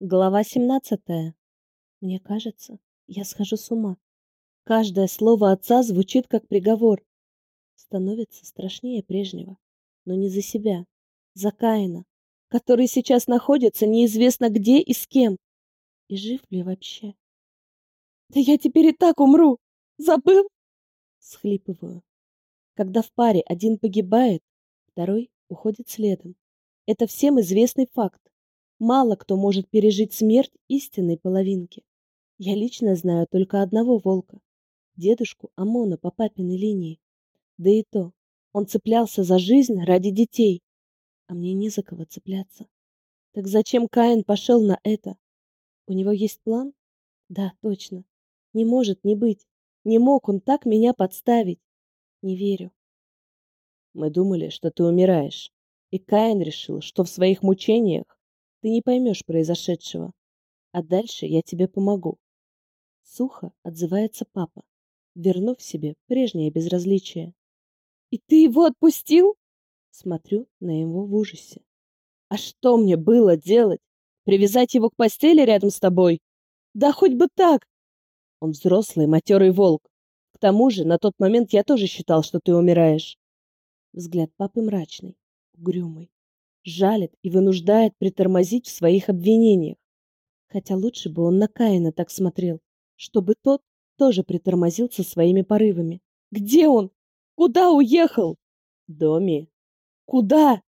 Глава 17. Мне кажется, я схожу с ума. Каждое слово отца звучит как приговор. Становится страшнее прежнего, но не за себя, за Каина, который сейчас находится неизвестно где и с кем. И жив ли вообще? Да я теперь и так умру. Забыл? Схлипываю. Когда в паре один погибает, второй уходит следом. Это всем известный факт мало кто может пережить смерть истинной половинки. Я лично знаю только одного волка, дедушку Амона по папиной линии. Да и то, он цеплялся за жизнь ради детей, а мне не за кого цепляться. Так зачем Каин пошел на это? У него есть план? Да, точно. Не может не быть. Не мог он так меня подставить. Не верю. Мы думали, что ты умираешь. И Каин решил, что в своих мучениях ты не поймешь произошедшего. А дальше я тебе помогу. Сухо отзывается папа, вернув себе прежнее безразличие. И ты его отпустил? Смотрю на его в ужасе. А что мне было делать? Привязать его к постели рядом с тобой? Да хоть бы так. Он взрослый, матерый волк. К тому же, на тот момент я тоже считал, что ты умираешь. Взгляд папы мрачный, угрюмый жалит и вынуждает притормозить в своих обвинениях. Хотя лучше бы он на Каина так смотрел, чтобы тот тоже притормозил со своими порывами. Где он? Куда уехал? Доми. Куда?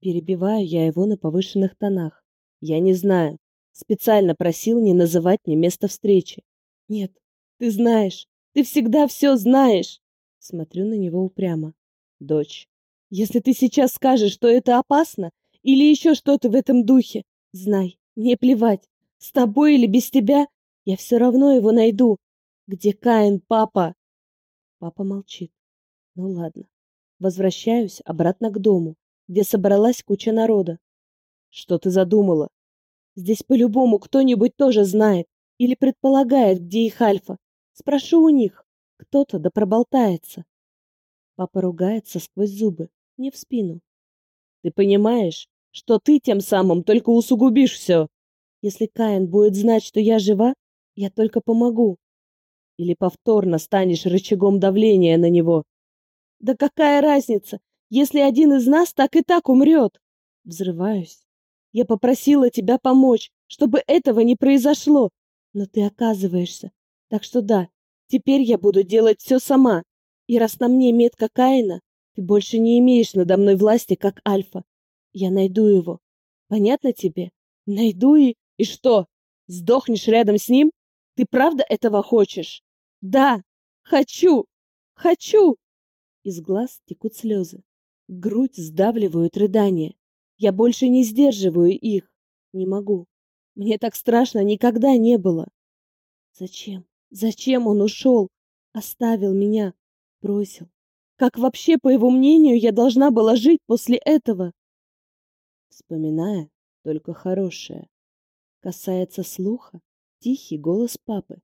Перебиваю я его на повышенных тонах. Я не знаю. Специально просил не называть мне место встречи. Нет, ты знаешь. Ты всегда все знаешь. Смотрю на него упрямо. Дочь, если ты сейчас скажешь, что это опасно, или еще что-то в этом духе, знай, мне плевать, с тобой или без тебя, я все равно его найду. Где Каин, папа? Папа молчит. Ну ладно. Возвращаюсь обратно к дому, где собралась куча народа. Что ты задумала? Здесь по-любому кто-нибудь тоже знает или предполагает, где их альфа. Спрошу у них. Кто-то да проболтается. Папа ругается сквозь зубы мне в спину. Ты понимаешь, что ты тем самым только усугубишь все. Если Каин будет знать, что я жива, я только помогу. Или повторно станешь рычагом давления на него. Да какая разница, если один из нас так и так умрет? Взрываюсь. Я попросила тебя помочь, чтобы этого не произошло, но ты оказываешься. Так что да, теперь я буду делать все сама. И раз на мне метка Каина, ты больше не имеешь надо мной власти, как Альфа. Я найду его. Понятно тебе? Найду и... И что? Сдохнешь рядом с ним? Ты правда этого хочешь? Да! Хочу! Хочу! Из глаз текут слезы. Грудь сдавливают рыдания. Я больше не сдерживаю их. Не могу. Мне так страшно никогда не было. Зачем? Зачем он ушел? Оставил меня. Бросил. Как вообще, по его мнению, я должна была жить после этого? Вспоминая только хорошее. Касается слуха тихий голос папы,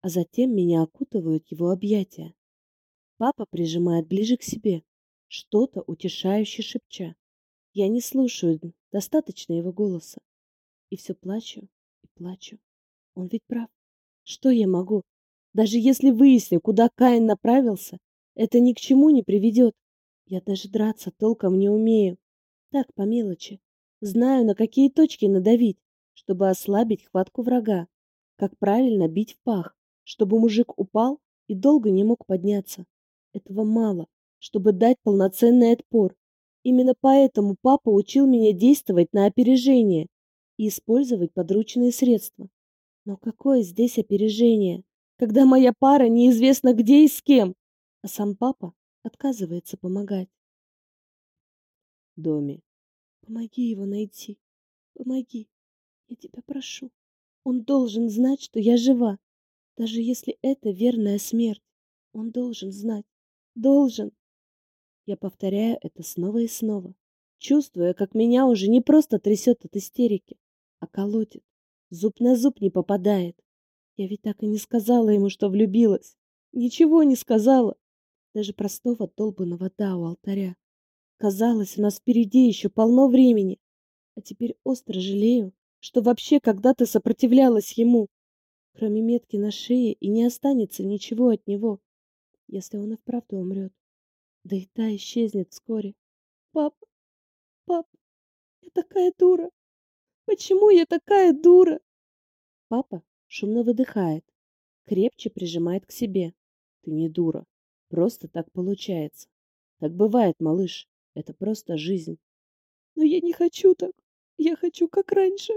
а затем меня окутывают его объятия. Папа прижимает ближе к себе, что-то утешающе шепча. Я не слушаю достаточно его голоса. И все плачу и плачу. Он ведь прав. Что я могу? Даже если выясню, куда Каин направился, это ни к чему не приведет. Я даже драться толком не умею. Так, по мелочи. Знаю, на какие точки надавить, чтобы ослабить хватку врага. Как правильно бить в пах, чтобы мужик упал и долго не мог подняться. Этого мало, чтобы дать полноценный отпор. Именно поэтому папа учил меня действовать на опережение и использовать подручные средства. Но какое здесь опережение, когда моя пара неизвестно где и с кем? а сам папа отказывается помогать. Доме. Помоги его найти. Помоги. Я тебя прошу. Он должен знать, что я жива. Даже если это верная смерть. Он должен знать. Должен. Я повторяю это снова и снова, чувствуя, как меня уже не просто трясет от истерики, а колотит. Зуб на зуб даже простого долбанного да у алтаря. Казалось, у нас впереди еще полно времени. А теперь остро жалею, что вообще когда-то сопротивлялась ему. Кроме метки на шее и не останется ничего от него, если он и вправду умрет. Да и та исчезнет вскоре. Папа, папа, я такая дура. Почему я такая дура? Папа шумно выдыхает, крепче прижимает к себе. Ты не дура. Просто так получается. Так бывает, малыш. Это просто жизнь. Но я не хочу так. Я хочу, как раньше.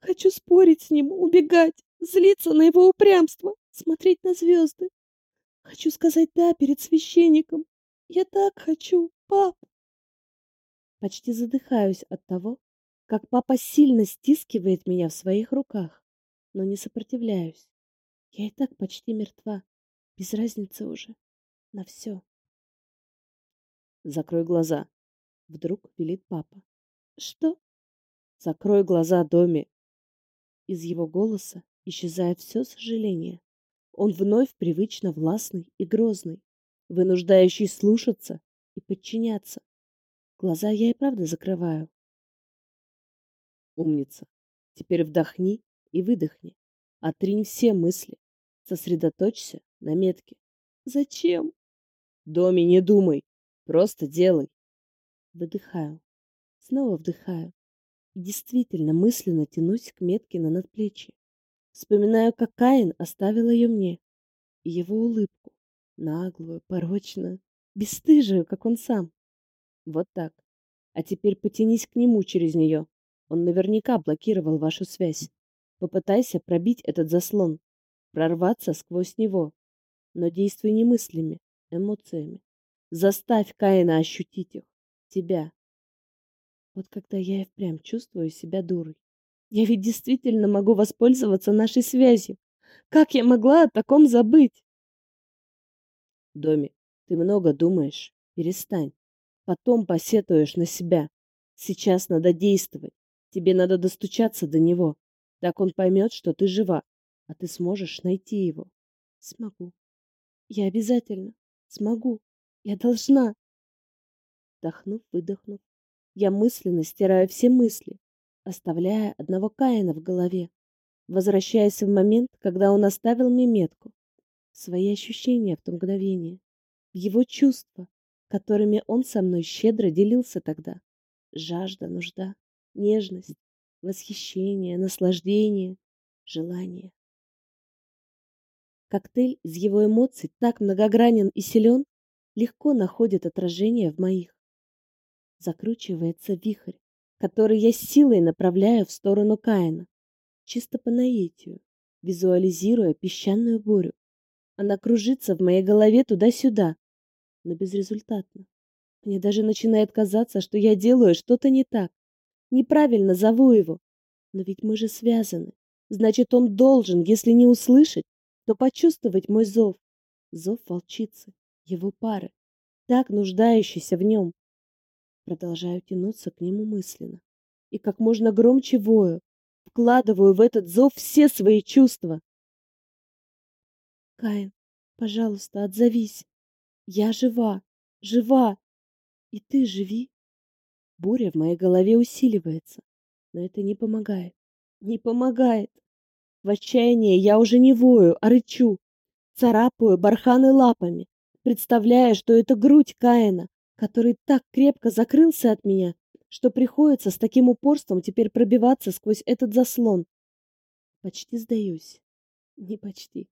Хочу спорить с ним, убегать, злиться на его упрямство, смотреть на звезды. Хочу сказать «да» перед священником. Я так хочу, пап. Почти задыхаюсь от того, как папа сильно стискивает меня в своих руках, но не сопротивляюсь. Я и так почти мертва, без разницы уже на все. Закрой глаза. Вдруг велит папа. Что? Закрой глаза, Доми. Из его голоса исчезает все сожаление. Он вновь привычно властный и грозный, вынуждающий слушаться и подчиняться. Глаза я и правда закрываю. Умница. Теперь вдохни и выдохни. Отринь все мысли. Сосредоточься на метке. Зачем? Доми, не думай. Просто делай. Выдыхаю. Снова вдыхаю. И действительно мысленно тянусь к метке на надплечье. Вспоминаю, как Каин оставил ее мне. И его улыбку. Наглую, порочную, бесстыжую, как он сам. Вот так. А теперь потянись к нему через нее. Он наверняка блокировал вашу связь. Попытайся пробить этот заслон. Прорваться сквозь него. Но действуй не мыслями, эмоциями. Заставь Каина ощутить их. Тебя. Вот когда я и впрямь чувствую себя дурой. Я ведь действительно могу воспользоваться нашей связью. Как я могла о таком забыть? Доми, ты много думаешь. Перестань. Потом посетуешь на себя. Сейчас надо действовать. Тебе надо достучаться до него. Так он поймет, что ты жива, а ты сможешь найти его. Смогу. Я обязательно. Смогу. Я должна. Вдохнув, выдохнув, я мысленно стираю все мысли, оставляя одного Каина в голове, возвращаясь в момент, когда он оставил мне метку, свои ощущения в то мгновение, его чувства, которыми он со мной щедро делился тогда. Жажда, нужда, нежность, восхищение, наслаждение, желание. Коктейль из его эмоций так многогранен и силен, легко находит отражение в моих. Закручивается вихрь, который я силой направляю в сторону Каина, чисто по наитию, визуализируя песчаную бурю. Она кружится в моей голове туда-сюда, но безрезультатно. Мне даже начинает казаться, что я делаю что-то не так. Неправильно зову его. Но ведь мы же связаны. Значит, он должен, если не услышать, то почувствовать мой зов, зов волчицы, его пары, так нуждающейся в нем. Продолжаю тянуться к нему мысленно и как можно громче вою, вкладываю в этот зов все свои чувства. Каин, пожалуйста, отзовись. Я жива, жива. И ты живи. Буря в моей голове усиливается, но это не помогает. Не помогает. В отчаянии я уже не вою, а рычу, царапаю барханы лапами, представляя, что это грудь Каина, который так крепко закрылся от меня, что приходится с таким упорством теперь пробиваться сквозь этот заслон. Почти сдаюсь. Не почти.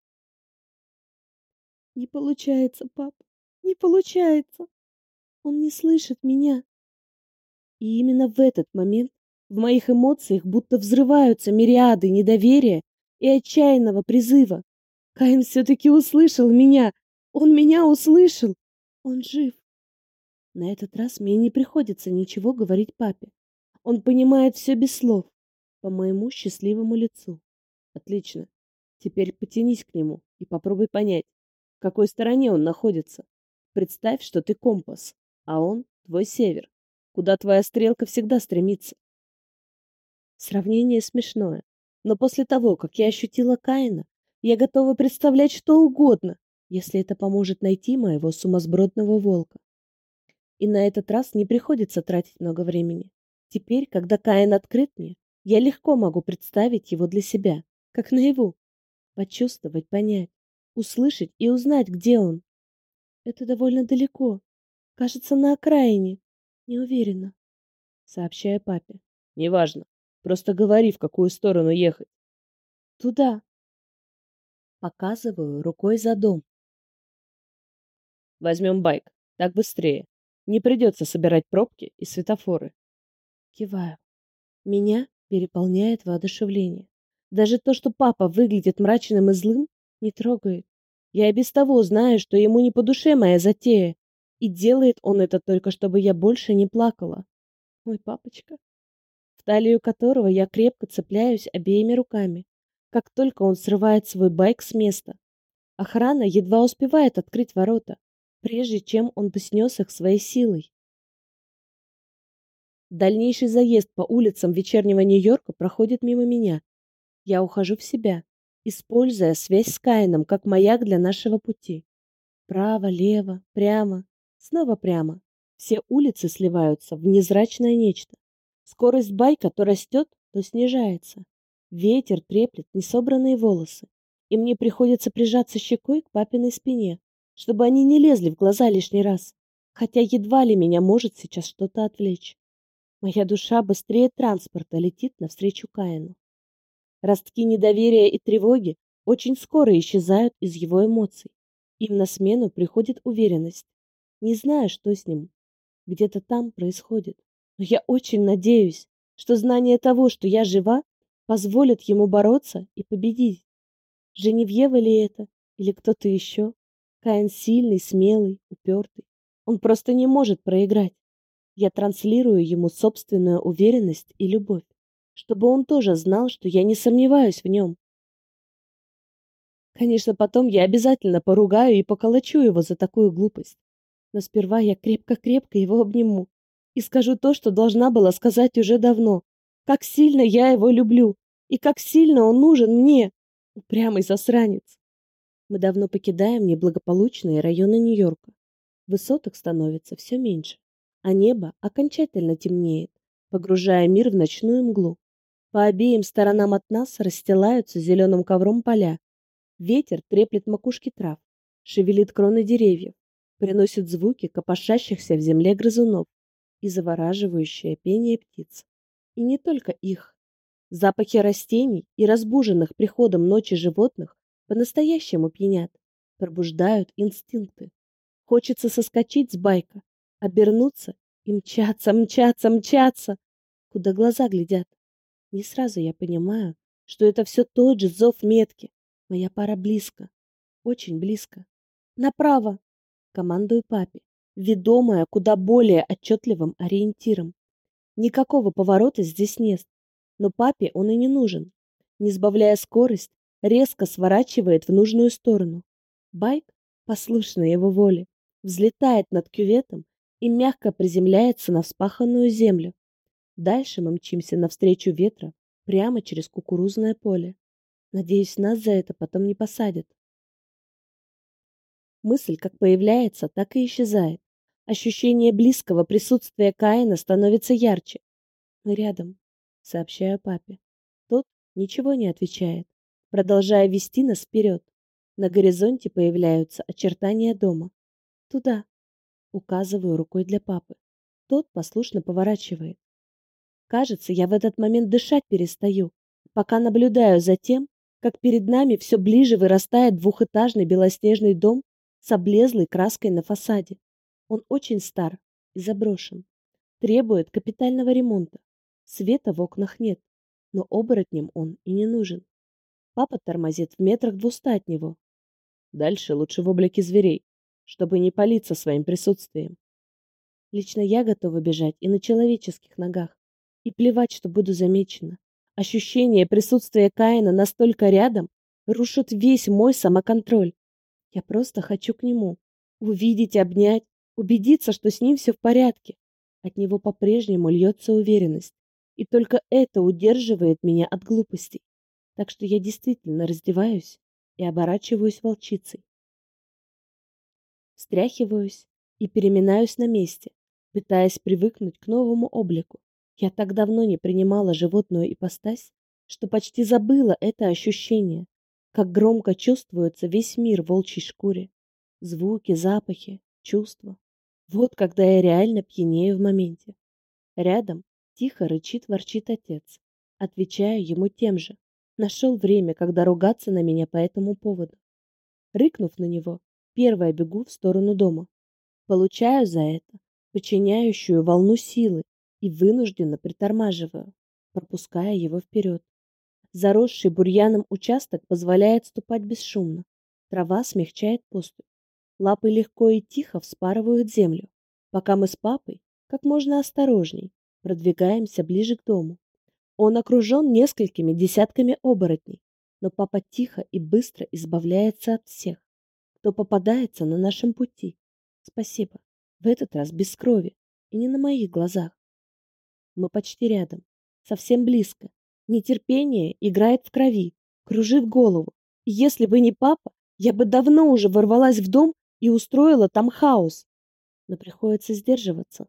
Не получается, пап. Не получается. Он не слышит меня. И именно в этот момент в моих эмоциях будто взрываются мириады недоверия и отчаянного призыва. Каин все таки услышал меня. Он меня услышал. Он жив. На этот раз мне не приходится ничего говорить папе. Он понимает все без слов по моему счастливому лицу. Отлично. Теперь потянись к нему и попробуй понять, в какой стороне он находится. Представь, что ты компас, а он твой север, куда твоя стрелка всегда стремится. Сравнение смешное, но после того, как я ощутила Каина, я готова представлять что угодно, если это поможет найти моего сумасбродного волка. И на этот раз не приходится тратить много времени. Теперь, когда Каин открыт мне, Я легко могу представить его для себя, как наяву. Почувствовать, понять, услышать и узнать, где он. Это довольно Просто говори, в какую сторону ехать. Туда. Показываю рукой за дом. Возьмем байк. Так быстрее. Не придется собирать пробки и светофоры. Киваю. Меня переполняет воодушевление. Даже то, что папа выглядит мрачным и злым, не трогает. Я и без того знаю, что ему не по душе моя затея. И делает он это только, чтобы я больше не плакала. Мой папочка талию которого я крепко цепляюсь обеими руками. Как только он срывает свой байк с места, охрана едва успевает открыть ворота, прежде чем он бы снес их своей силой. Дальнейший заезд по улицам вечернего Нью-Йорка проходит мимо меня. Я ухожу в себя, используя связь с Каином как маяк для нашего пути. Право, лево, прямо, снова прямо. Все улицы сливаются в незрачное нечто. Скорость байка то растет, то снижается. Ветер треплет несобранные волосы, и мне приходится прижаться щекой к папиной спине, чтобы они не лезли в глаза лишний раз, хотя едва ли меня может сейчас что-то отвлечь. Моя душа быстрее транспорта летит навстречу Каину. Ростки недоверия и тревоги очень скоро исчезают из его эмоций. Им на смену приходит уверенность. Не знаю, что с ним. Где-то там происходит. Но я очень надеюсь, что знание того, что я жива, позволит ему бороться и победить. Женевьева ли это или кто-то еще? Каин сильный, смелый, упертый. Он просто не может проиграть. Я транслирую ему собственную уверенность и любовь, чтобы он тоже знал, что я не сомневаюсь в нем. Конечно, потом я обязательно поругаю и поколочу его за такую глупость. Но сперва я крепко-крепко его обниму, и скажу то, что должна была сказать уже давно. Как сильно я его люблю и как сильно он нужен мне, упрямый засранец. Мы давно покидаем неблагополучные районы Нью-Йорка. Высоток становится все меньше, а небо окончательно темнеет, погружая мир в ночную мглу. По обеим сторонам от нас расстилаются зеленым ковром поля. Ветер треплет макушки трав, шевелит кроны деревьев, приносит звуки копошащихся в земле грызунов и завораживающее пение птиц. И не только их. Запахи растений и разбуженных приходом ночи животных по-настоящему пьянят, пробуждают инстинкты. Хочется соскочить с байка, обернуться и мчаться, мчаться, мчаться, куда глаза глядят. Не сразу я понимаю, что это все тот же зов метки. Моя пара близко, очень близко. Направо! Командую папе ведомая куда более отчетливым ориентиром. Никакого поворота здесь нет, но папе он и не нужен. Не сбавляя скорость, резко сворачивает в нужную сторону. Байк, послушный его воле, взлетает над кюветом и мягко приземляется на вспаханную землю. Дальше мы мчимся навстречу ветра прямо через кукурузное поле. Надеюсь, нас за это потом не посадят. Мысль как появляется, так и исчезает. Ощущение близкого присутствия Каина становится ярче. Мы рядом, сообщаю папе. Тот ничего не отвечает, продолжая вести нас вперед. На горизонте появляются очертания дома. Туда. Указываю рукой для папы. Тот послушно поворачивает. Кажется, я в этот момент дышать перестаю, пока наблюдаю за тем, как перед нами все ближе вырастает двухэтажный белоснежный дом с облезлой краской на фасаде. Он очень стар и заброшен. Требует капитального ремонта. Света в окнах нет, но оборотнем он и не нужен. Папа тормозит в метрах двуста от него. Дальше лучше в облике зверей, чтобы не палиться своим присутствием. Лично я готова бежать и на человеческих ногах. И плевать, что буду замечена. Ощущение присутствия Каина настолько рядом рушит весь мой самоконтроль. Я просто хочу к нему. Увидеть, обнять, убедиться, что с ним все в порядке. От него по-прежнему льется уверенность. И только это удерживает меня от глупостей. Так что я действительно раздеваюсь и оборачиваюсь волчицей. Встряхиваюсь и переминаюсь на месте, пытаясь привыкнуть к новому облику. Я так давно не принимала животную ипостась, что почти забыла это ощущение, как громко чувствуется весь мир в волчьей шкуре. Звуки, запахи, чувства. Вот когда я реально пьянею в моменте. Рядом тихо рычит, ворчит отец. Отвечаю ему тем же. Нашел время, когда ругаться на меня по этому поводу. Рыкнув на него, первая бегу в сторону дома. Получаю за это подчиняющую волну силы и вынужденно притормаживаю, пропуская его вперед. Заросший бурьяном участок позволяет ступать бесшумно. Трава смягчает поступь. Лапы легко и тихо вспарывают землю, пока мы с папой, как можно осторожней, продвигаемся ближе к дому. Он окружен несколькими десятками оборотней, но папа тихо и быстро избавляется от всех, кто попадается на нашем пути. Спасибо. В этот раз без крови и не на моих глазах. Мы почти рядом, совсем близко. Нетерпение играет в крови, кружит голову. если бы не папа, я бы давно уже ворвалась в дом и устроила там хаос. Но приходится сдерживаться.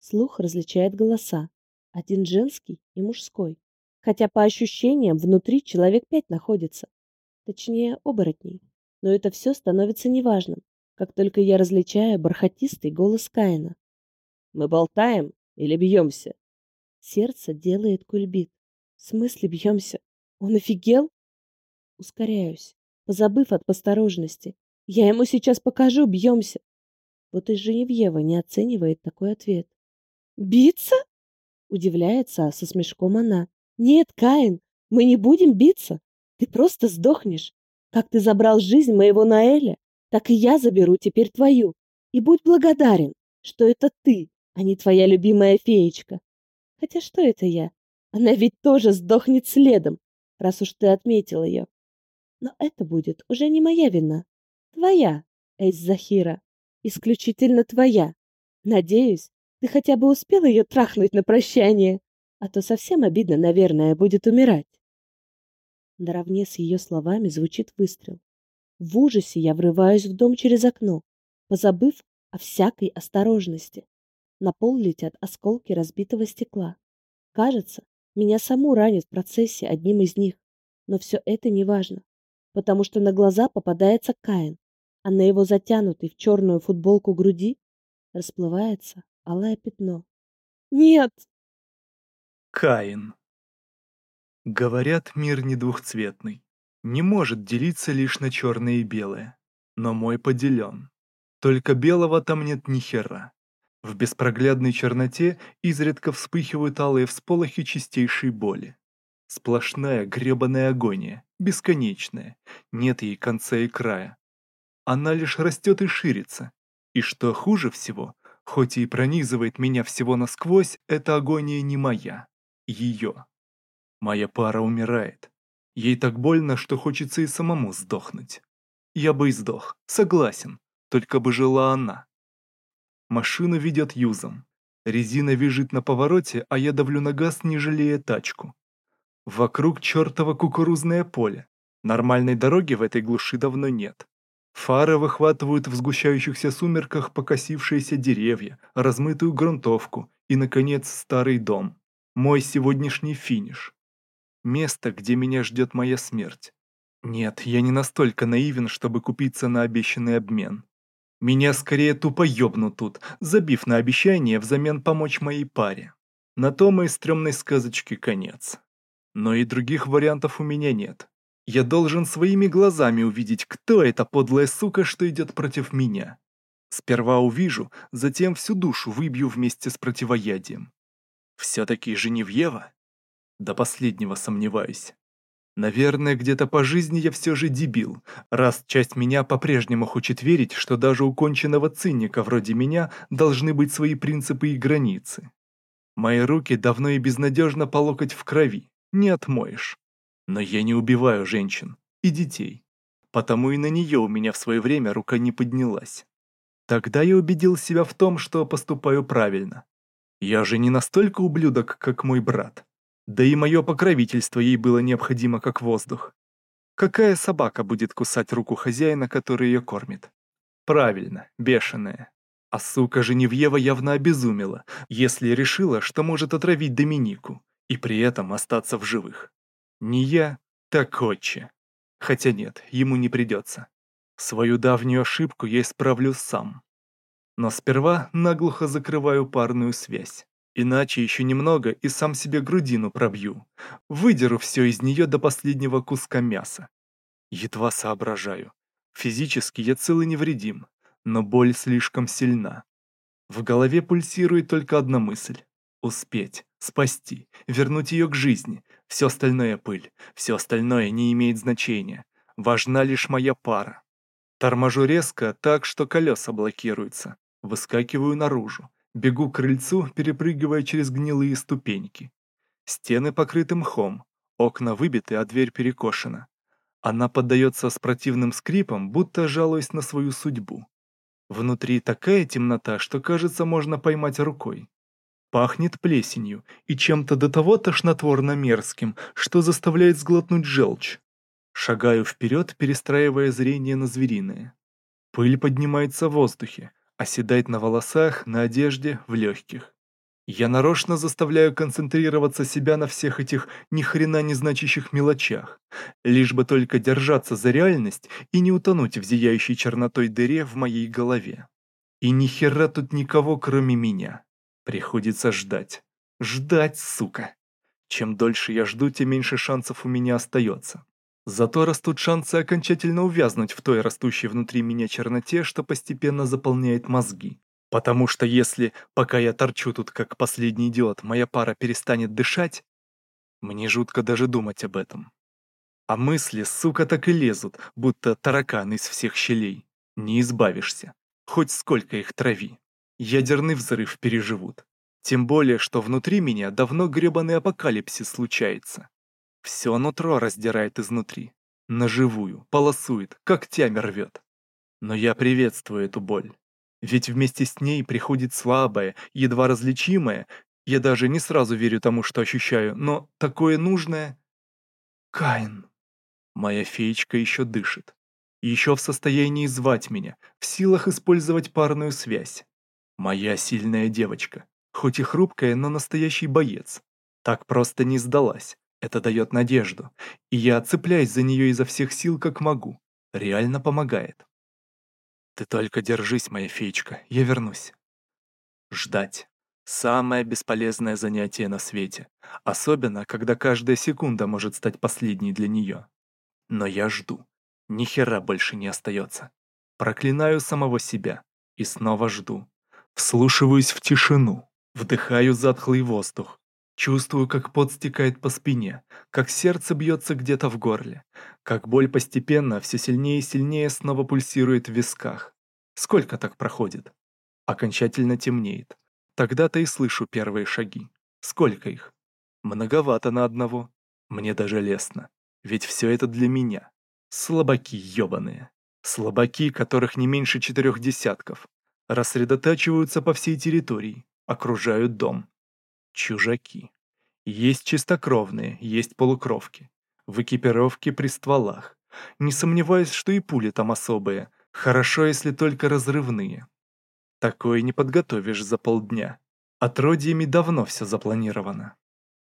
Слух различает голоса. Один женский и мужской. Хотя по ощущениям внутри человек пять находится. Точнее, оборотней. Но это все становится неважным, как только я различаю бархатистый голос Каина. «Мы болтаем или бьемся?» Сердце делает кульбит. В смысле бьемся? Он офигел? Ускоряюсь, позабыв от посторожности, я ему сейчас покажу, бьемся. Вот и Женевьева не оценивает такой ответ. Биться? Удивляется а со смешком она. Нет, Каин, мы не будем биться. Ты просто сдохнешь. Как ты забрал жизнь моего Наэля, так и я заберу теперь твою. И будь благодарен, что это ты, а не твоя любимая феечка. Хотя что это я? Она ведь тоже сдохнет следом, раз уж ты отметил ее. Но это будет уже не моя вина. Твоя, Эйс Захира. Исключительно твоя. Надеюсь, ты хотя бы успел ее трахнуть на прощание, а то совсем обидно, наверное, будет умирать. Наравне с ее словами звучит выстрел. В ужасе я врываюсь в дом через окно, позабыв о всякой осторожности. На пол летят осколки разбитого стекла. Кажется, меня саму ранит в процессе одним из них. Но все это не важно, потому что на глаза Она его затянутой в черную футболку груди расплывается алое пятно. Нет! Каин. Говорят, мир не двухцветный. Не может делиться лишь на черное и белое. Но мой поделен. Только белого там нет ни хера. В беспроглядной черноте изредка вспыхивают алые всполохи чистейшей боли. Сплошная гребаная агония, бесконечная, нет ей конца и края она лишь растет и ширится. И что хуже всего, хоть и пронизывает меня всего насквозь, эта агония не моя, ее. Моя пара умирает. Ей так больно, что хочется и самому сдохнуть. Я бы и сдох, согласен, только бы жила она. Машина ведет юзом. Резина визжит на повороте, а я давлю на газ, не жалея тачку. Вокруг чертово кукурузное поле. Нормальной дороги в этой глуши давно нет. Фары выхватывают в сгущающихся сумерках покосившиеся деревья, размытую грунтовку и, наконец, старый дом. Мой сегодняшний финиш. Место, где меня ждет моя смерть. Нет, я не настолько наивен, чтобы купиться на обещанный обмен. Меня скорее тупо ёбнут тут, забив на обещание взамен помочь моей паре. На том и стрёмной сказочке конец. Но и других вариантов у меня нет. Я должен своими глазами увидеть, кто эта подлая сука, что идет против меня. Сперва увижу, затем всю душу выбью вместе с противоядием. Все-таки Женевьева? До последнего сомневаюсь. Наверное, где-то по жизни я все же дебил, раз часть меня по-прежнему хочет верить, что даже у конченного циника вроде меня должны быть свои принципы и границы. Мои руки давно и безнадежно по локоть в крови, не отмоешь. Но я не убиваю женщин и детей. Потому и на нее у меня в свое время рука не поднялась. Тогда я убедил себя в том, что поступаю правильно. Я же не настолько ублюдок, как мой брат. Да и мое покровительство ей было необходимо как воздух. Какая собака будет кусать руку хозяина, который ее кормит? Правильно, бешеная. А сука Женевьева явно обезумела, если решила, что может отравить Доминику, и при этом остаться в живых. Не я, так отче. Хотя нет, ему не придется. Свою давнюю ошибку я исправлю сам. Но сперва наглухо закрываю парную связь. Иначе еще немного и сам себе грудину пробью. Выдеру все из нее до последнего куска мяса. Едва соображаю. Физически я цел и невредим, но боль слишком сильна. В голове пульсирует только одна мысль — успеть спасти, вернуть ее к жизни. Все остальное пыль, все остальное не имеет значения. Важна лишь моя пара. Торможу резко, так что колеса блокируются. Выскакиваю наружу. Бегу к крыльцу, перепрыгивая через гнилые ступеньки. Стены покрыты мхом, окна выбиты, а дверь перекошена. Она поддается с противным скрипом, будто жалуясь на свою судьбу. Внутри такая темнота, что, кажется, можно поймать рукой. Пахнет плесенью и чем-то до того тошнотворно мерзким, что заставляет сглотнуть желчь. Шагаю вперед, перестраивая зрение на звериное. Пыль поднимается в воздухе, оседает на волосах, на одежде, в легких. Я нарочно заставляю концентрироваться себя на всех этих ни хрена не значащих мелочах, лишь бы только держаться за реальность и не утонуть в зияющей чернотой дыре в моей голове. И ни хера тут никого, кроме меня. Приходится ждать. Ждать, сука. Чем дольше я жду, тем меньше шансов у меня остается. Зато растут шансы окончательно увязнуть в той растущей внутри меня черноте, что постепенно заполняет мозги. Потому что если, пока я торчу тут как последний идиот, моя пара перестанет дышать, мне жутко даже думать об этом. А мысли, сука, так и лезут, будто тараканы из всех щелей. Не избавишься. Хоть сколько их трави ядерный взрыв переживут. Тем более, что внутри меня давно гребаный апокалипсис случается. Все нутро раздирает изнутри. Наживую, полосует, когтями рвет. Но я приветствую эту боль. Ведь вместе с ней приходит слабое, едва различимое, я даже не сразу верю тому, что ощущаю, но такое нужное... Каин. Моя феечка еще дышит. Еще в состоянии звать меня, в силах использовать парную связь. Моя сильная девочка, хоть и хрупкая, но настоящий боец. Так просто не сдалась, это дает надежду, и я цепляюсь за нее изо всех сил, как могу. Реально помогает. Ты только держись, моя феечка, я вернусь. Ждать. Самое бесполезное занятие на свете, особенно когда каждая секунда может стать последней для нее. Но я жду. Ни хера больше не остается. Проклинаю самого себя и снова жду. Вслушиваюсь в тишину, вдыхаю затхлый воздух. Чувствую, как пот стекает по спине, как сердце бьется где-то в горле, как боль постепенно все сильнее и сильнее снова пульсирует в висках. Сколько так проходит? Окончательно темнеет. Тогда-то и слышу первые шаги. Сколько их? Многовато на одного. Мне даже лестно. Ведь все это для меня. Слабаки ебаные, Слабаки, которых не меньше четырех десятков рассредотачиваются по всей территории, окружают дом. Чужаки. Есть чистокровные, есть полукровки. В экипировке при стволах. Не сомневаюсь, что и пули там особые. Хорошо, если только разрывные. Такое не подготовишь за полдня. Отродьями давно все запланировано.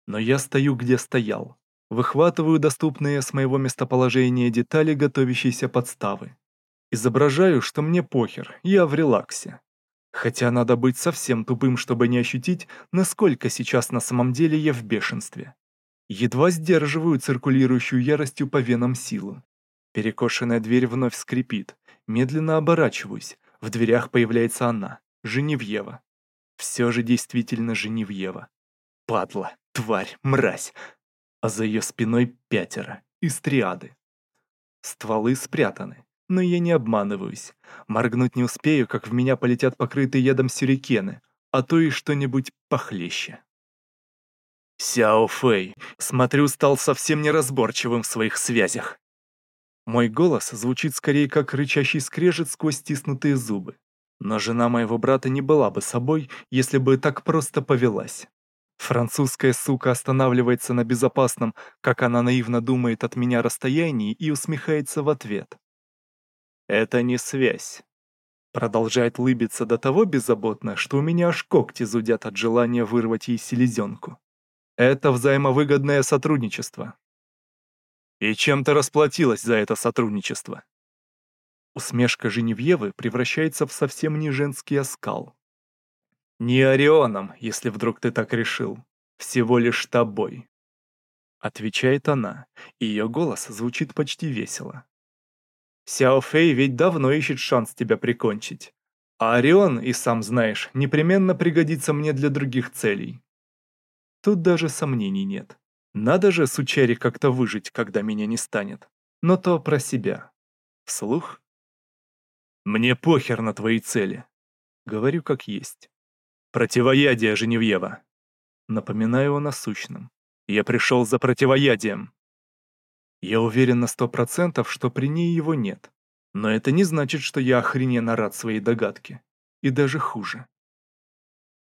Но я стою, где стоял. Выхватываю доступные с моего местоположения детали готовящейся подставы изображаю, что мне похер, я в релаксе. Хотя надо быть совсем тупым, чтобы не ощутить, насколько сейчас на самом деле я в бешенстве. Едва сдерживаю циркулирующую яростью по венам силу. Перекошенная дверь вновь скрипит. Медленно оборачиваюсь. В дверях появляется она, Женевьева. Все же действительно Женевьева. Падла, тварь, мразь. А за ее спиной пятеро, из триады. Стволы спрятаны, но я не обманываюсь. Моргнуть не успею, как в меня полетят покрытые ядом сюрикены, а то и что-нибудь похлеще. Сяо Фэй, смотрю, стал совсем неразборчивым в своих связях. Мой голос звучит скорее как рычащий скрежет сквозь стиснутые зубы. Но жена моего брата не была бы собой, если бы так просто повелась. Французская сука останавливается на безопасном, как она наивно думает от меня расстоянии и усмехается в ответ. Это не связь. Продолжает лыбиться до того беззаботно, что у меня аж когти зудят от желания вырвать ей селезенку. Это взаимовыгодное сотрудничество. И чем ты расплатилась за это сотрудничество? Усмешка Женевьевы превращается в совсем не женский оскал. Не Орионом, если вдруг ты так решил. Всего лишь тобой. Отвечает она, и ее голос звучит почти весело. Сяо Фэй ведь давно ищет шанс тебя прикончить. А Орион, и сам знаешь, непременно пригодится мне для других целей. Тут даже сомнений нет. Надо же, сучаре, как-то выжить, когда меня не станет. Но то про себя. Слух? Мне похер на твои цели. Говорю как есть. Противоядие, Женевьева. Напоминаю о насущном. Я пришел за противоядием. Я уверен на сто процентов, что при ней его нет. Но это не значит, что я охрененно рад своей догадке. И даже хуже.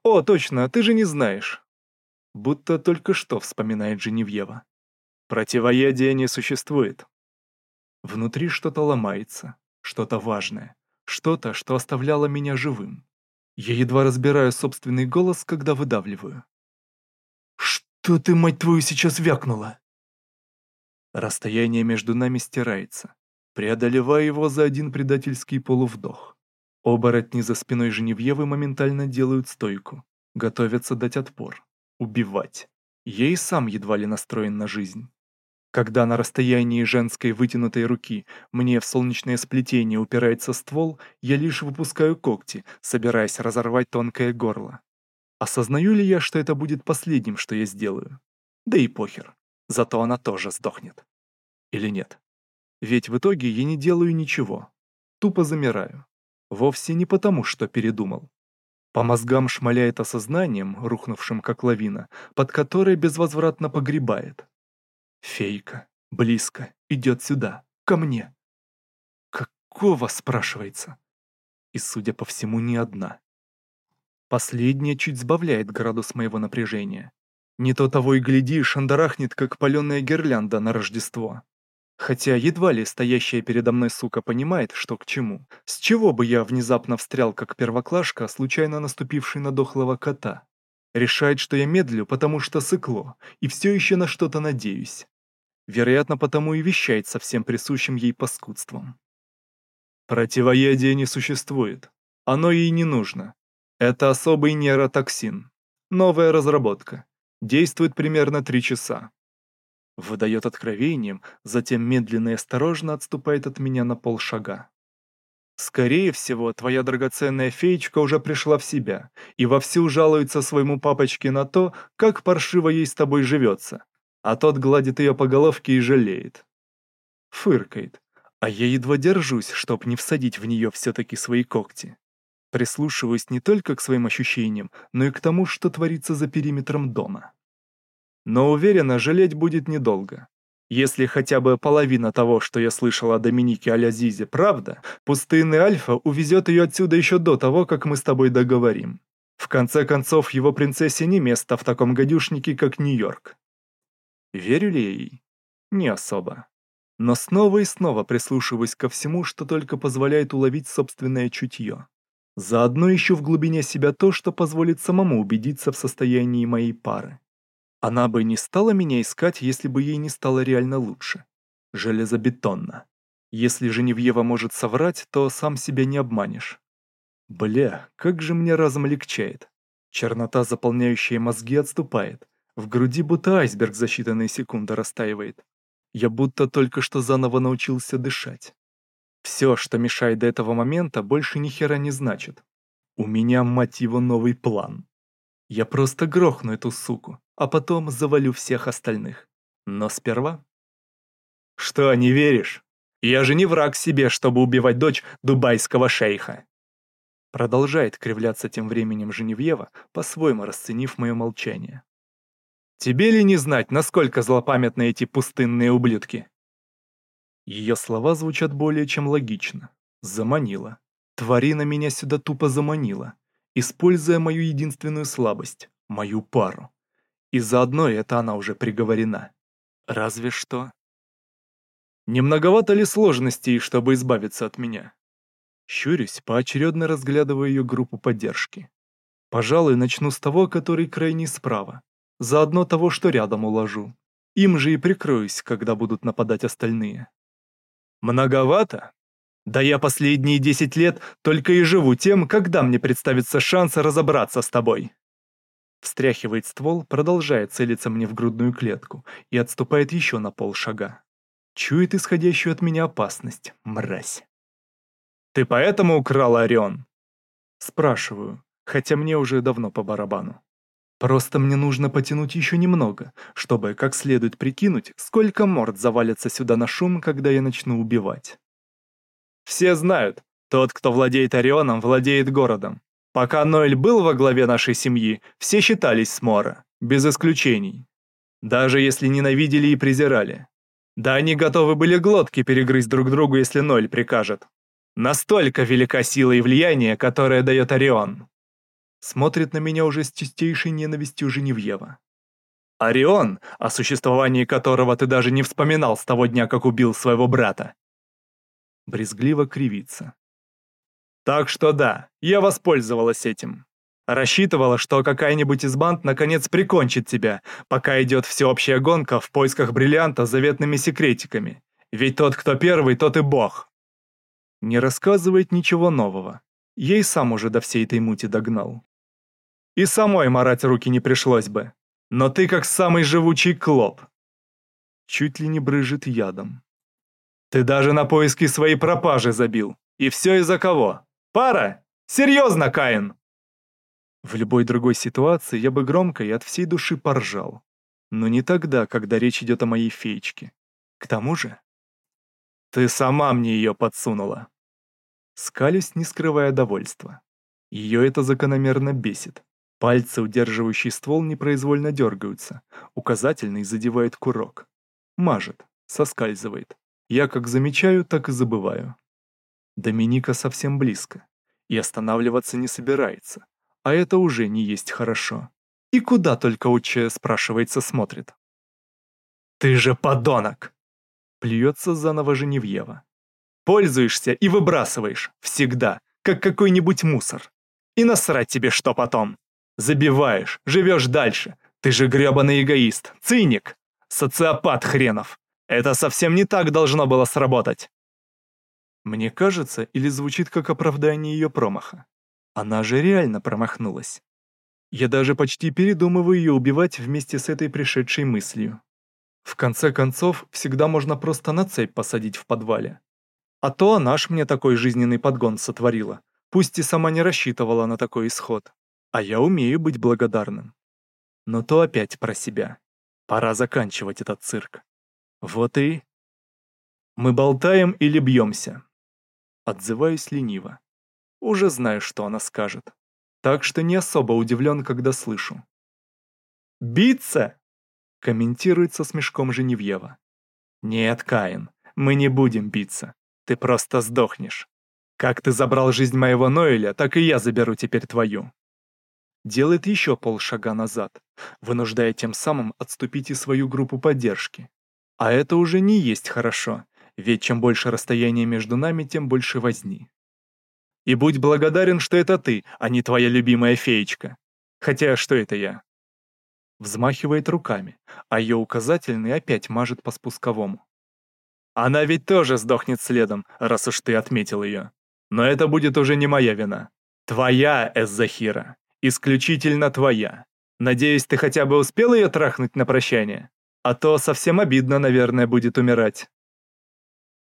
«О, точно, ты же не знаешь!» Будто только что вспоминает Женевьева. «Противоядия не существует». Внутри что-то ломается, что-то важное, что-то, что оставляло меня живым. Я едва разбираю собственный голос, когда выдавливаю. «Что ты, мать твою, сейчас вякнула?» Расстояние между нами стирается, преодолевая его за один предательский полувдох. Оборотни за спиной Женевьевы моментально делают стойку, готовятся дать отпор, убивать. Ей сам едва ли настроен на жизнь. Когда на расстоянии женской вытянутой руки мне в солнечное сплетение упирается ствол, я лишь выпускаю когти, собираясь разорвать тонкое горло. Осознаю ли я, что это будет последним, что я сделаю? Да и похер. Зато она тоже сдохнет или нет. Ведь в итоге я не делаю ничего. Тупо замираю. Вовсе не потому, что передумал. По мозгам шмаляет осознанием, рухнувшим как лавина, под которой безвозвратно погребает. Фейка, близко, идет сюда, ко мне. Какого, спрашивается? И, судя по всему, не одна. Последняя чуть сбавляет градус моего напряжения. Не то того и гляди, шандарахнет, как паленая гирлянда на Рождество. Хотя едва ли стоящая передо мной сука понимает, что к чему. С чего бы я внезапно встрял, как первоклашка, случайно наступивший на дохлого кота? Решает, что я медлю, потому что сыкло, и все еще на что-то надеюсь. Вероятно, потому и вещает со всем присущим ей паскудством. Противоядие не существует. Оно ей не нужно. Это особый нейротоксин. Новая разработка. Действует примерно три часа выдает откровением, затем медленно и осторожно отступает от меня на полшага. Скорее всего, твоя драгоценная феечка уже пришла в себя и вовсю жалуется своему папочке на то, как паршиво ей с тобой живется, а тот гладит ее по головке и жалеет. Фыркает, а я едва держусь, чтоб не всадить в нее все-таки свои когти. Прислушиваюсь не только к своим ощущениям, но и к тому, что творится за периметром дома но уверена, жалеть будет недолго. Если хотя бы половина того, что я слышал о Доминике Алязизе, правда, пустынный Альфа увезет ее отсюда еще до того, как мы с тобой договорим. В конце концов, его принцессе не место в таком гадюшнике, как Нью-Йорк. Верю ли я ей? Не особо. Но снова и снова прислушиваюсь ко всему, что только позволяет уловить собственное чутье. Заодно ищу в глубине себя то, что позволит самому убедиться в состоянии моей пары. Она бы не стала меня искать, если бы ей не стало реально лучше. Железобетонно. Если Женевьева может соврать, то сам себя не обманешь. Бля, как же мне разом легчает. Чернота, заполняющая мозги, отступает. В груди будто айсберг за считанные секунды растаивает. Я будто только что заново научился дышать. Все, что мешает до этого момента, больше ни хера не значит. У меня, мать его, новый план. Я просто грохну эту суку, а потом завалю всех остальных. Но сперва... Что, не веришь? Я же не враг себе, чтобы убивать дочь дубайского шейха. Продолжает кривляться тем временем Женевьева, по-своему расценив мое молчание. Тебе ли не знать, насколько злопамятны эти пустынные ублюдки? Ее слова звучат более чем логично. Заманила. Тварина меня сюда тупо заманила используя мою единственную слабость, мою пару. И заодно это она уже приговорена. Разве что. Не ли сложностей, чтобы избавиться от меня? Щурюсь, поочередно разглядывая ее группу поддержки. Пожалуй, начну с того, который крайний справа. Заодно того, что рядом уложу. Им же и прикроюсь, когда будут нападать остальные. Многовато? Да я последние десять лет только и живу тем, когда мне представится шанс разобраться с тобой. Встряхивает ствол, продолжает целиться мне в грудную клетку и отступает еще на полшага. Чует исходящую от меня опасность, мразь. «Ты поэтому украл Орион?» Спрашиваю, хотя мне уже давно по барабану. Просто мне нужно потянуть еще немного, чтобы как следует прикинуть, сколько морд завалится сюда на шум, когда я начну убивать. Все знают, тот, кто владеет Орионом, владеет городом. Пока Ноэль был во главе нашей семьи, все считались с Мора, без исключений. Даже если ненавидели и презирали. Да они готовы были глотки перегрызть друг другу, если Ноэль прикажет. Настолько велика сила и влияние, которое дает Орион. Смотрит на меня уже с чистейшей ненавистью Женевьева. Орион, о существовании которого ты даже не вспоминал с того дня, как убил своего брата, брезгливо кривится. Так что да, я воспользовалась этим. Рассчитывала, что какая-нибудь из банд наконец прикончит тебя, пока идет всеобщая гонка в поисках бриллианта с заветными секретиками. Ведь тот, кто первый, тот и бог. Не рассказывает ничего нового. Ей сам уже до всей этой мути догнал. И самой марать руки не пришлось бы. Но ты как самый живучий клоп. Чуть ли не брыжет ядом. Ты даже на поиски своей пропажи забил. И все из-за кого? Пара? Серьезно, Каин!» В любой другой ситуации я бы громко и от всей души поржал. Но не тогда, когда речь идет о моей феечке. К тому же... Ты сама мне ее подсунула. Скалюсь, не скрывая довольства. Ее это закономерно бесит. Пальцы, удерживающие ствол, непроизвольно дергаются. Указательный задевает курок. Мажет, соскальзывает. Я как замечаю, так и забываю. Доминика совсем близко. И останавливаться не собирается. А это уже не есть хорошо. И куда только Уче, спрашивается, смотрит. «Ты же подонок!» Плюется заново Женевьева. «Пользуешься и выбрасываешь. Всегда. Как какой-нибудь мусор. И насрать тебе, что потом. Забиваешь, живешь дальше. Ты же грёбаный эгоист, циник, социопат хренов. Это совсем не так должно было сработать. Мне кажется, или звучит как оправдание ее промаха. Она же реально промахнулась. Я даже почти передумываю ее убивать вместе с этой пришедшей мыслью. В конце концов, всегда можно просто на цепь посадить в подвале. А то она ж мне такой жизненный подгон сотворила, пусть и сама не рассчитывала на такой исход. А я умею быть благодарным. Но то опять про себя. Пора заканчивать этот цирк. Вот и... Мы болтаем или бьемся. Отзываюсь лениво. Уже знаю, что она скажет. Так что не особо удивлен, когда слышу. «Биться!» – комментирует со смешком Женевьева. «Нет, Каин, мы не будем биться. Ты просто сдохнешь. Как ты забрал жизнь моего Ноэля, так и я заберу теперь твою». Делает еще полшага назад, вынуждая тем самым отступить и свою группу поддержки. А это уже не есть хорошо, ведь чем больше расстояние между нами, тем больше возни. И будь благодарен, что это ты, а не твоя любимая феечка. Хотя что это я? Взмахивает руками, а ее указательный опять мажет по спусковому. Она ведь тоже сдохнет следом, раз уж ты отметил ее. Но это будет уже не моя вина. Твоя, Эззахира. Исключительно твоя. Надеюсь, ты хотя бы успел ее трахнуть на прощание? А то совсем обидно, наверное, будет умирать.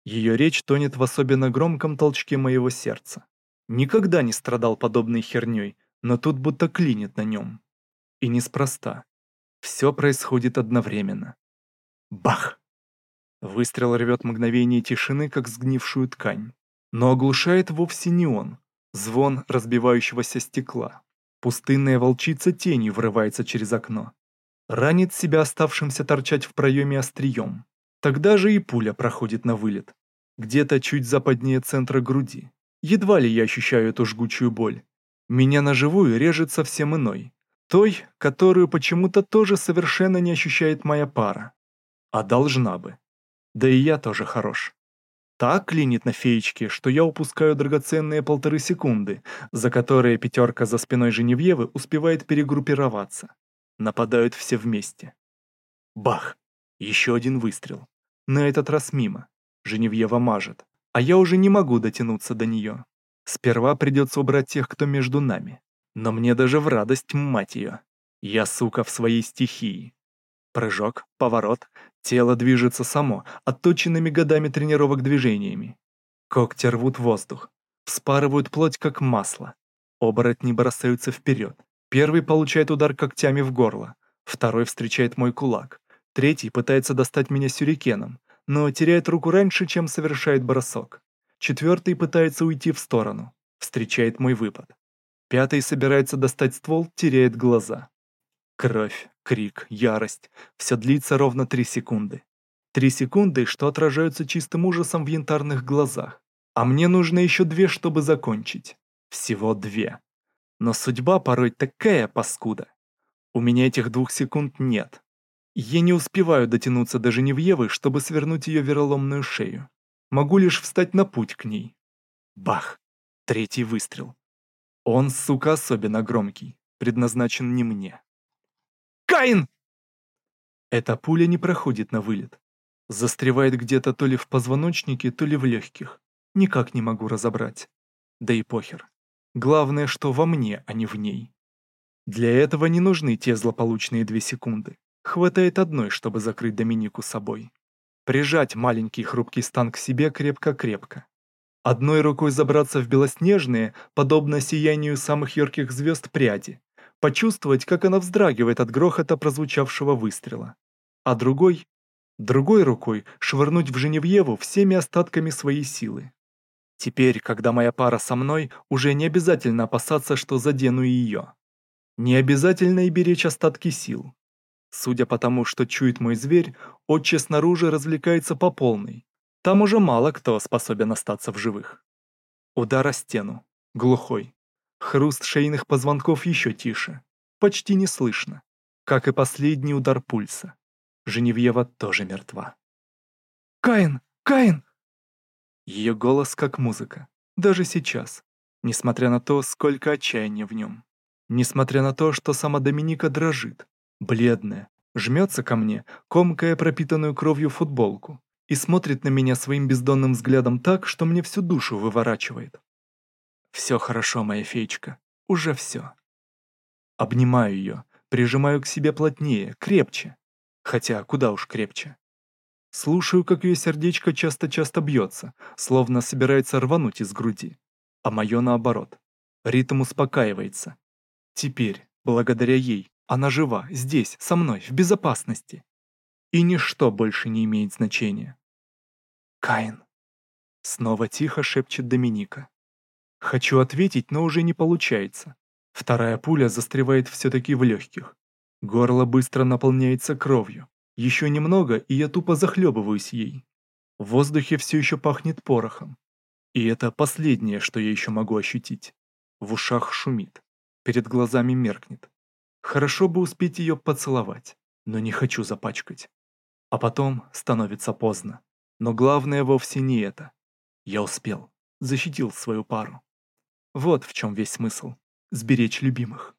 Ее речь тонет в особенно громком толчке моего сердца. Никогда не страдал подобной херней, но тут будто клинит на нем. И неспроста. Все происходит одновременно. Бах! Выстрел рвет мгновение тишины, как сгнившую ткань. Но оглушает вовсе не он. Звон разбивающегося стекла. Пустынная волчица тенью врывается через окно ранит себя оставшимся торчать в проеме острием. Тогда же и пуля проходит на вылет. Где-то чуть западнее центра груди. Едва ли я ощущаю эту жгучую боль. Меня на живую режет совсем иной. Той, которую почему-то тоже совершенно не ощущает моя пара. А должна бы. Да и я тоже хорош. Так клинит на феечке, что я упускаю драгоценные полторы секунды, за которые пятерка за спиной Женевьевы успевает перегруппироваться. Нападают все вместе. Бах! Еще один выстрел. На этот раз мимо. Женевьева мажет. А я уже не могу дотянуться до нее. Сперва придется убрать тех, кто между нами. Но мне даже в радость, мать ее. Я, сука, в своей стихии. Прыжок, поворот, тело движется само, отточенными годами тренировок движениями. Когти рвут воздух, вспарывают плоть как масло. Оборотни бросаются вперед. Первый получает удар когтями в горло, второй встречает мой кулак, третий пытается достать меня сюрикеном, но теряет руку раньше, чем совершает бросок. Четвертый пытается уйти в сторону, встречает мой выпад. Пятый собирается достать ствол, теряет глаза. Кровь, крик, ярость. Все длится ровно три секунды. Три секунды, что отражаются чистым ужасом в янтарных глазах. А мне нужно еще две, чтобы закончить. Всего две. Но судьба порой такая паскуда. У меня этих двух секунд нет. Я не успеваю дотянуться до Женевьевы, чтобы свернуть ее вероломную шею. Могу лишь встать на путь к ней. Бах! Третий выстрел. Он, сука, особенно громкий. Предназначен не мне. Каин! Эта пуля не проходит на вылет. Застревает где-то то ли в позвоночнике, то ли в легких. Никак не могу разобрать. Да и похер. Главное, что во мне, а не в ней. Для этого не нужны те злополучные две секунды. Хватает одной, чтобы закрыть Доминику собой. Прижать маленький хрупкий стан к себе крепко-крепко. Одной рукой забраться в белоснежные, подобно сиянию самых ярких звезд пряди. Почувствовать, как она вздрагивает от грохота прозвучавшего выстрела. А другой... Другой рукой швырнуть в Женевьеву всеми остатками своей силы. Теперь, когда моя пара со мной, уже не обязательно опасаться, что задену ее. Не обязательно и беречь остатки сил. Судя по тому, что чует мой зверь, отче снаружи развлекается по полной. Там уже мало кто способен остаться в живых. Удар о стену. Глухой. Хруст шейных позвонков еще тише. Почти не слышно. Как и последний удар пульса. Женевьева тоже мертва. «Каин! Каин! Ее голос как музыка. Даже сейчас. Несмотря на то, сколько отчаяния в нем. Несмотря на то, что сама Доминика дрожит. Бледная. Жмется ко мне, комкая пропитанную кровью футболку. И смотрит на меня своим бездонным взглядом так, что мне всю душу выворачивает. «Все хорошо, моя феечка. Уже все». Обнимаю ее, прижимаю к себе плотнее, крепче. Хотя куда уж крепче. Слушаю, как ее сердечко часто-часто бьется, словно собирается рвануть из груди. А мое наоборот. Ритм успокаивается. Теперь, благодаря ей, она жива, здесь, со мной, в безопасности. И ничто больше не имеет значения. «Каин!» Снова тихо шепчет Доминика. Хочу ответить, но уже не получается. Вторая пуля застревает все-таки в легких. Горло быстро наполняется кровью. Еще немного, и я тупо захлебываюсь ей. В воздухе все еще пахнет порохом. И это последнее, что я еще могу ощутить. В ушах шумит, перед глазами меркнет. Хорошо бы успеть ее поцеловать, но не хочу запачкать. А потом становится поздно. Но главное вовсе не это. Я успел, защитил свою пару. Вот в чем весь смысл – сберечь любимых.